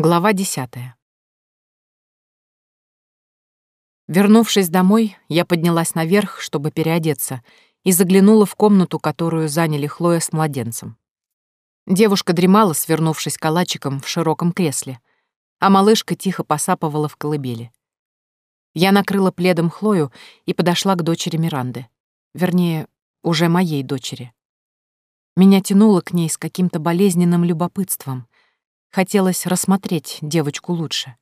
Глава десятая. Вернувшись домой, я поднялась наверх, чтобы переодеться, и заглянула в комнату, которую заняли Хлоя с младенцем. Девушка дремала, свернувшись калачиком в широком кресле, а малышка тихо посапывала в колыбели. Я накрыла пледом Хлою и подошла к дочери Миранды. Вернее, уже моей дочери. Меня тянуло к ней с каким-то болезненным любопытством. Хотелось рассмотреть девочку лучше.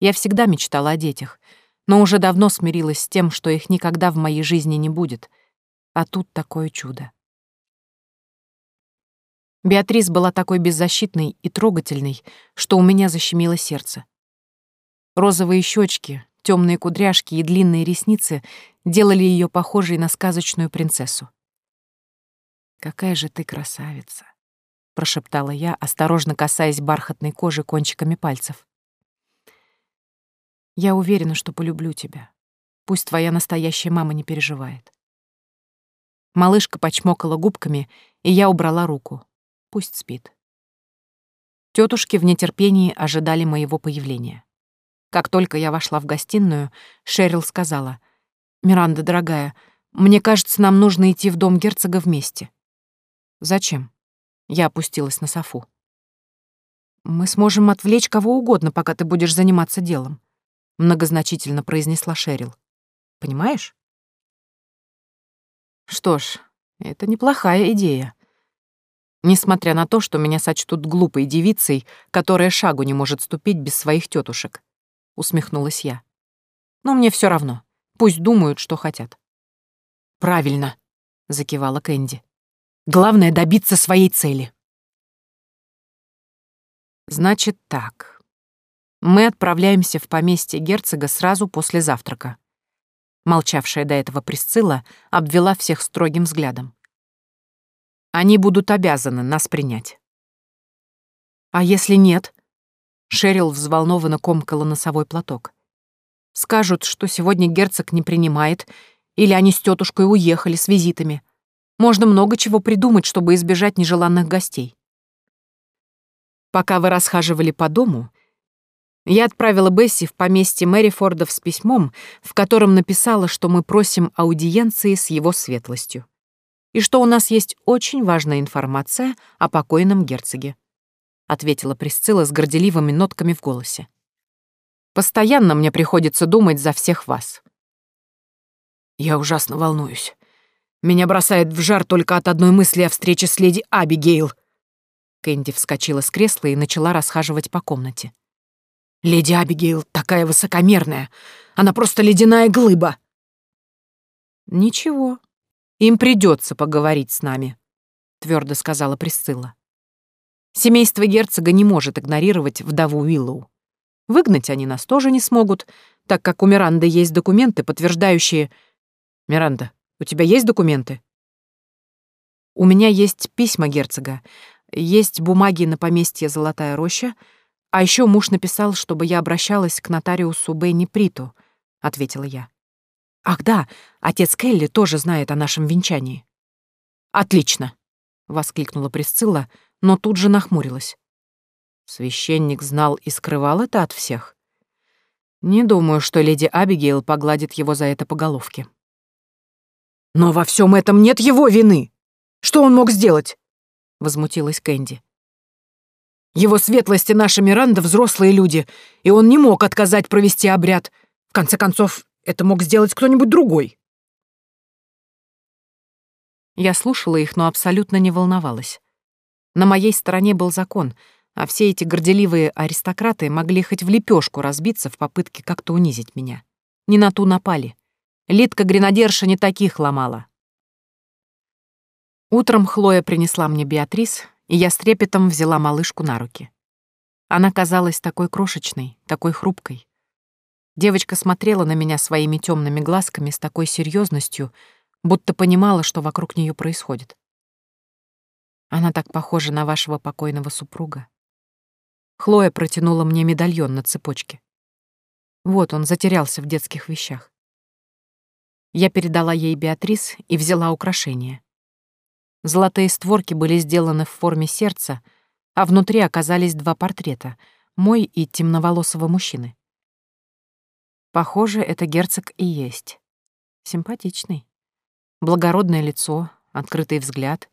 Я всегда мечтала о детях, но уже давно смирилась с тем, что их никогда в моей жизни не будет. А тут такое чудо. Беатрис была такой беззащитной и трогательной, что у меня защемило сердце. Розовые щечки, темные кудряшки и длинные ресницы делали ее похожей на сказочную принцессу. «Какая же ты красавица!» — прошептала я, осторожно касаясь бархатной кожи кончиками пальцев. «Я уверена, что полюблю тебя. Пусть твоя настоящая мама не переживает». Малышка почмокала губками, и я убрала руку. Пусть спит. Тетушки в нетерпении ожидали моего появления. Как только я вошла в гостиную, Шерил сказала, «Миранда, дорогая, мне кажется, нам нужно идти в дом герцога вместе». «Зачем?» Я опустилась на софу. «Мы сможем отвлечь кого угодно, пока ты будешь заниматься делом», многозначительно произнесла Шерил. «Понимаешь?» Что ж, это неплохая идея. Несмотря на то, что меня сочтут глупой девицей, которая шагу не может ступить без своих тетушек, усмехнулась я. Но мне все равно. Пусть думают, что хотят. Правильно, закивала Кэнди. Главное — добиться своей цели. Значит так. Мы отправляемся в поместье герцога сразу после завтрака. Молчавшая до этого Присцилла обвела всех строгим взглядом. Они будут обязаны нас принять. А если нет? Шерил взволнованно комкала носовой платок. Скажут, что сегодня герцог не принимает, или они с тетушкой уехали с визитами. Можно много чего придумать, чтобы избежать нежеланных гостей. Пока вы расхаживали по дому, я отправила Бесси в поместье Мэрифордов с письмом, в котором написала, что мы просим аудиенции с его светлостью и что у нас есть очень важная информация о покойном герцоге», — ответила Присцилла с горделивыми нотками в голосе. «Постоянно мне приходится думать за всех вас». «Я ужасно волнуюсь», меня бросает в жар только от одной мысли о встрече с леди Абигейл. Кэнди вскочила с кресла и начала расхаживать по комнате. Леди Абигейл такая высокомерная. Она просто ледяная глыба. Ничего, им придется поговорить с нами, твердо сказала Присцилла. Семейство герцога не может игнорировать вдову Уиллоу. Выгнать они нас тоже не смогут, так как у Миранды есть документы, подтверждающие... Миранда, у тебя есть документы? У меня есть письма герцога, есть бумаги на поместье Золотая роща, а еще муж написал, чтобы я обращалась к нотариусу Бенни Приту, ответила я. Ах да, отец Келли тоже знает о нашем венчании. Отлично, воскликнула Присцилла, но тут же нахмурилась. Священник знал и скрывал это от всех. Не думаю, что леди Абигейл погладит его за это по головке. «Но во всем этом нет его вины! Что он мог сделать?» — возмутилась Кэнди. «Его светлости наша Миранда взрослые люди, и он не мог отказать провести обряд. В конце концов, это мог сделать кто-нибудь другой». Я слушала их, но абсолютно не волновалась. На моей стороне был закон, а все эти горделивые аристократы могли хоть в лепешку разбиться в попытке как-то унизить меня. Не на ту напали. Лидка-гренадерша не таких ломала. Утром Хлоя принесла мне Беатрис, и я с трепетом взяла малышку на руки. Она казалась такой крошечной, такой хрупкой. Девочка смотрела на меня своими темными глазками с такой серьезностью, будто понимала, что вокруг нее происходит. Она так похожа на вашего покойного супруга. Хлоя протянула мне медальон на цепочке. Вот он затерялся в детских вещах. Я передала ей Беатрис и взяла украшение. Золотые створки были сделаны в форме сердца, а внутри оказались два портрета — Мой и темноволосого мужчины. Похоже, это герцог и есть. Симпатичный. Благородное лицо, открытый взгляд,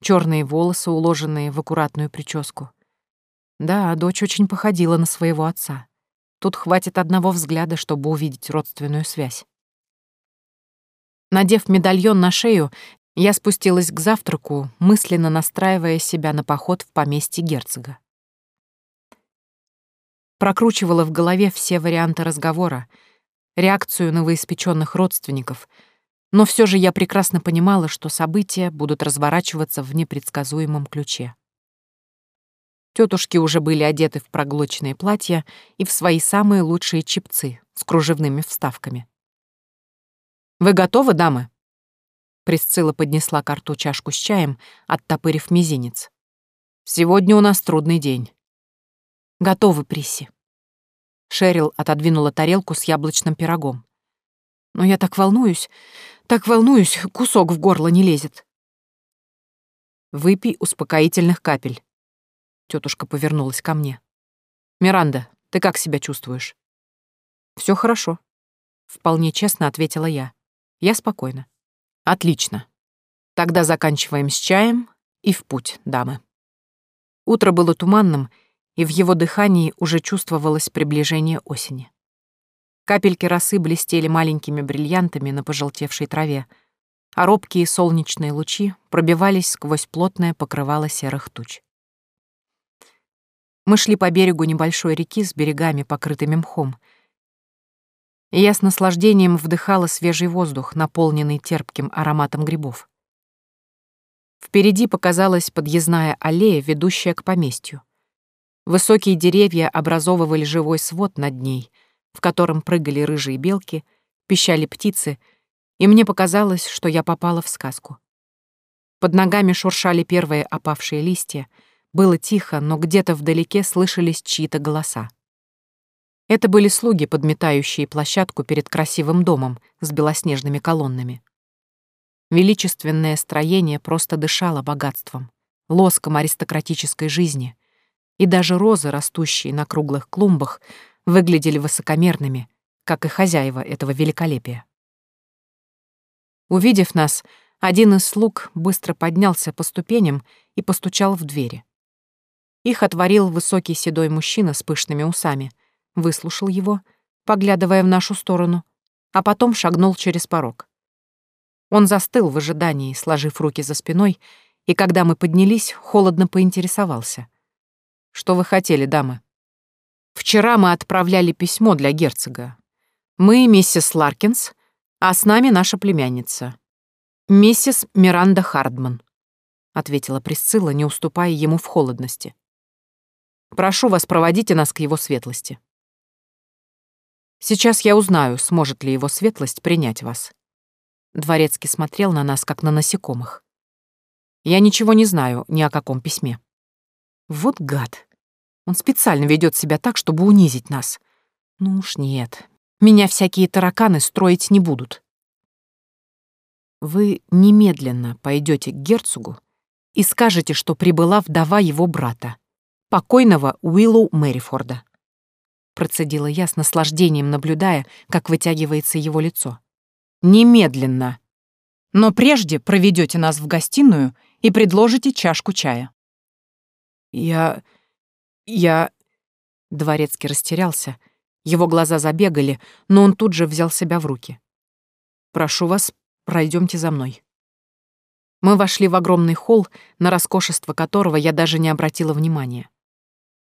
черные волосы, уложенные в аккуратную прическу. Да, дочь очень походила на своего отца. Тут хватит одного взгляда, чтобы увидеть родственную связь. Надев медальон на шею, я спустилась к завтраку, мысленно настраивая себя на поход в поместье герцога. Прокручивала в голове все варианты разговора, реакцию новоиспеченных родственников, но все же я прекрасно понимала, что события будут разворачиваться в непредсказуемом ключе. Тетушки уже были одеты в проглоченные платья и в свои самые лучшие чипцы с кружевными вставками. «Вы готовы, дамы?» Присцилла поднесла к рту чашку с чаем, оттопырив мизинец. «Сегодня у нас трудный день». «Готовы, Присси». Шерил отодвинула тарелку с яблочным пирогом. «Но я так волнуюсь, так волнуюсь, кусок в горло не лезет». «Выпей успокоительных капель». Тетушка повернулась ко мне. «Миранда, ты как себя чувствуешь?» Все хорошо», — вполне честно ответила я. «Я спокойна». Отлично. Тогда заканчиваем с чаем и в путь, дамы. Утро было туманным, и в его дыхании уже чувствовалось приближение осени. Капельки росы блестели маленькими бриллиантами на пожелтевшей траве, а робкие солнечные лучи пробивались сквозь плотное покрывало серых туч. Мы шли по берегу небольшой реки с берегами, покрытыми мхом — я с наслаждением вдыхала свежий воздух, наполненный терпким ароматом грибов. Впереди показалась подъездная аллея, ведущая к поместью. Высокие деревья образовывали живой свод над ней, в котором прыгали рыжие белки, пищали птицы, и мне показалось, что я попала в сказку. Под ногами шуршали первые опавшие листья, было тихо, но где-то вдалеке слышались чьи-то голоса. Это были слуги, подметающие площадку перед красивым домом с белоснежными колоннами. Величественное строение просто дышало богатством, лоском аристократической жизни, и даже розы, растущие на круглых клумбах, выглядели высокомерными, как и хозяева этого великолепия. Увидев нас, один из слуг быстро поднялся по ступеням и постучал в двери. Их отворил высокий седой мужчина с пышными усами — выслушал его, поглядывая в нашу сторону, а потом шагнул через порог. Он застыл в ожидании, сложив руки за спиной, и когда мы поднялись, холодно поинтересовался. «Что вы хотели, дамы?» «Вчера мы отправляли письмо для герцога. Мы миссис Ларкинс, а с нами наша племянница. Миссис Миранда Хардман», — ответила Присцилла, не уступая ему в холодности. «Прошу вас, проводите нас к его светлости». Сейчас я узнаю, сможет ли его светлость принять вас. Дворецкий смотрел на нас, как на насекомых. Я ничего не знаю ни о каком письме. Вот гад. Он специально ведет себя так, чтобы унизить нас. Ну уж нет. Меня всякие тараканы строить не будут. Вы немедленно пойдете к герцогу и скажете, что прибыла вдова его брата, покойного Уиллоу Мэрифорда процедила я с наслаждением, наблюдая, как вытягивается его лицо. «Немедленно! Но прежде проведете нас в гостиную и предложите чашку чая». «Я... я...» Дворецкий растерялся. Его глаза забегали, но он тут же взял себя в руки. «Прошу вас, пройдемте за мной». Мы вошли в огромный холл, на роскошество которого я даже не обратила внимания.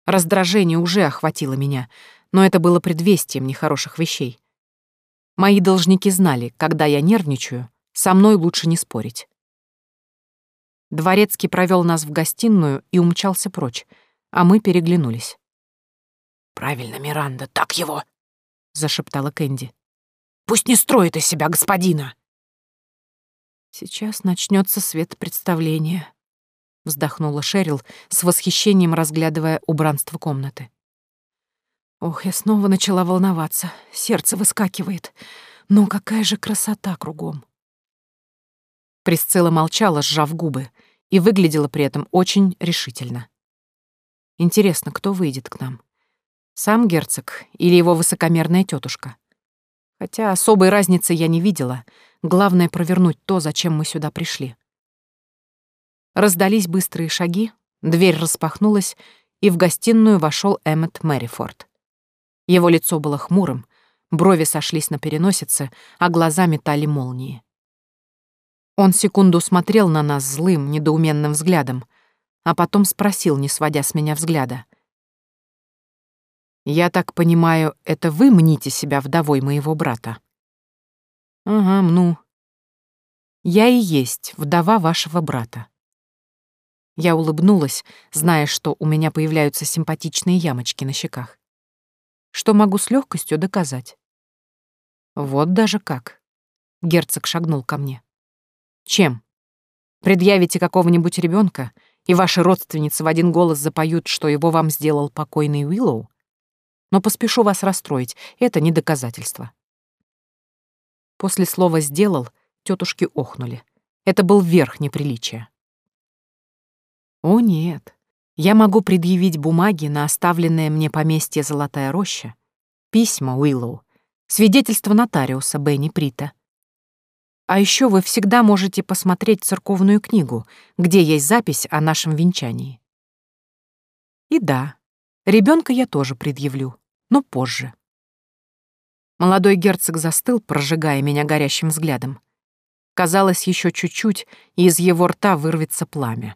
Раздражение уже охватило меня, но это было предвестием нехороших вещей. Мои должники знали, когда я нервничаю, со мной лучше не спорить. Дворецкий провел нас в гостиную и умчался прочь, а мы переглянулись. «Правильно, Миранда, так его!» — зашептала Кэнди. «Пусть не строит из себя господина!» «Сейчас начнется свет представления», — вздохнула Шерил с восхищением разглядывая убранство комнаты. Ох, я снова начала волноваться. Сердце выскакивает. Но какая же красота кругом. Присцилла молчала, сжав губы, и выглядела при этом очень решительно. Интересно, кто выйдет к нам? Сам герцог или его высокомерная тетушка? Хотя особой разницы я не видела. Главное — провернуть то, зачем мы сюда пришли. Раздались быстрые шаги, дверь распахнулась, и в гостиную вошел Эммет Мэрифорд. Его лицо было хмурым, брови сошлись на переносице, а глаза метали молнии. Он секунду смотрел на нас злым, недоуменным взглядом, а потом спросил, не сводя с меня взгляда. «Я так понимаю, это вы мните себя вдовой моего брата?» «Ага, ну. Я и есть вдова вашего брата». Я улыбнулась, зная, что у меня появляются симпатичные ямочки на щеках. Что могу с легкостью доказать. Вот даже как. Герцог шагнул ко мне. Чем? Предъявите какого-нибудь ребенка, и ваши родственницы в один голос запоют, что его вам сделал покойный Уиллоу? Но поспешу вас расстроить, это не доказательство. После слова «сделал» тетушки охнули. Это был верх неприличия. О нет, я могу предъявить бумаги на оставленное мне поместье «Золотая роща», письма Уиллоу, свидетельство нотариуса Бенни Прита, а еще вы всегда можете посмотреть церковную книгу, где есть запись о нашем венчании. И да, ребенка я тоже предъявлю, но позже. Молодой герцог застыл, прожигая меня горящим взглядом. Казалось, еще чуть-чуть, и из его рта вырвется пламя.